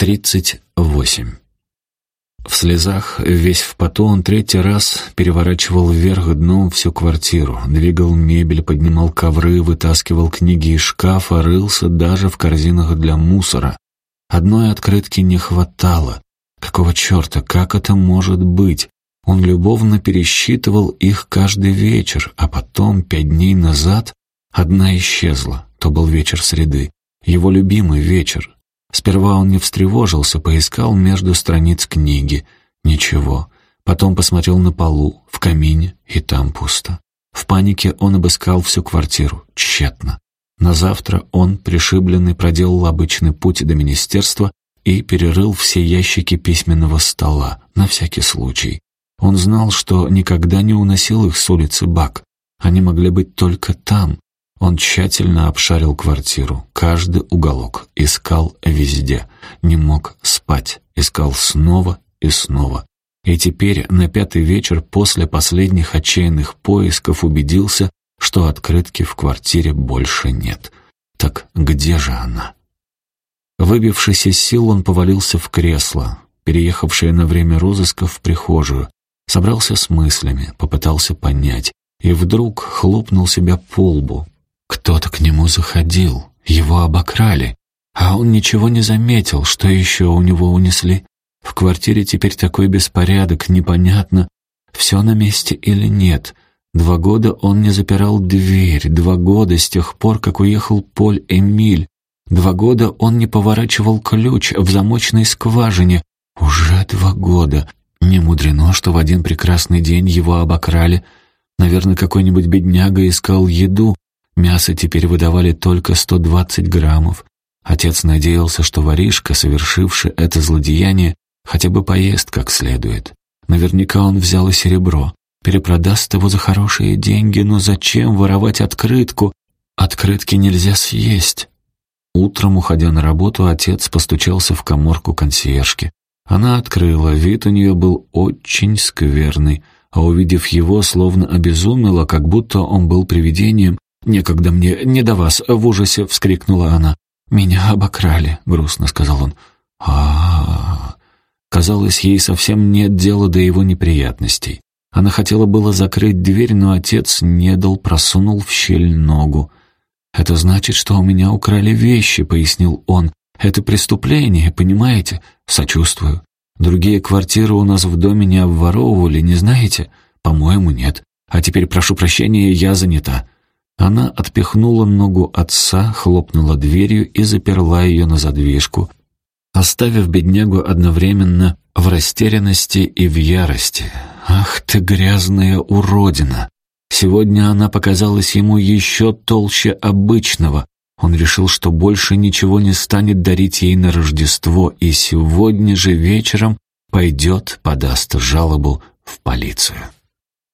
38. В слезах, весь в поту, он третий раз переворачивал вверх дном всю квартиру, двигал мебель, поднимал ковры, вытаскивал книги из шкафа, рылся даже в корзинах для мусора. Одной открытки не хватало. Какого черта, как это может быть? Он любовно пересчитывал их каждый вечер, а потом, пять дней назад, одна исчезла. То был вечер среды. Его любимый вечер. Сперва он не встревожился, поискал между страниц книги. Ничего. Потом посмотрел на полу, в камине, и там пусто. В панике он обыскал всю квартиру. Тщетно. На завтра он, пришибленный, проделал обычный путь до министерства и перерыл все ящики письменного стола, на всякий случай. Он знал, что никогда не уносил их с улицы Бак. Они могли быть только там, он тщательно обшарил квартиру, каждый уголок, искал везде, не мог спать, искал снова и снова. И теперь на пятый вечер после последних отчаянных поисков убедился, что открытки в квартире больше нет. Так где же она? Выбившись из сил, он повалился в кресло, переехавшее на время розыска в прихожую, собрался с мыслями, попытался понять, и вдруг хлопнул себя по лбу, кто-то к нему заходил, его обокрали, а он ничего не заметил, что еще у него унесли. В квартире теперь такой беспорядок, непонятно, все на месте или нет. Два года он не запирал дверь, два года с тех пор, как уехал Поль Эмиль. Два года он не поворачивал ключ в замочной скважине. Уже два года. Не мудрено, что в один прекрасный день его обокрали. Наверное, какой-нибудь бедняга искал еду, Мясо теперь выдавали только 120 граммов. Отец надеялся, что воришка, совершивший это злодеяние, хотя бы поест как следует. Наверняка он взял и серебро, перепродаст его за хорошие деньги, но зачем воровать открытку? Открытки нельзя съесть. Утром, уходя на работу, отец постучался в коморку консьержки. Она открыла, вид у нее был очень скверный, а увидев его, словно обезумела, как будто он был привидением, «Некогда мне, не до вас!» — в ужасе вскрикнула она. «Меня обокрали», — грустно сказал он. а. Казалось, ей совсем нет дела до его неприятностей. Она хотела было закрыть дверь, но отец не дал, просунул в щель ногу. «Это значит, что у меня украли вещи», — пояснил он. «Это преступление, понимаете? Сочувствую. Другие квартиры у нас в доме не обворовывали, не знаете? По-моему, нет. А теперь, прошу прощения, я занята». Она отпихнула ногу отца, хлопнула дверью и заперла ее на задвижку, оставив беднягу одновременно в растерянности и в ярости. «Ах ты грязная уродина!» Сегодня она показалась ему еще толще обычного. Он решил, что больше ничего не станет дарить ей на Рождество, и сегодня же вечером пойдет, подаст жалобу в полицию.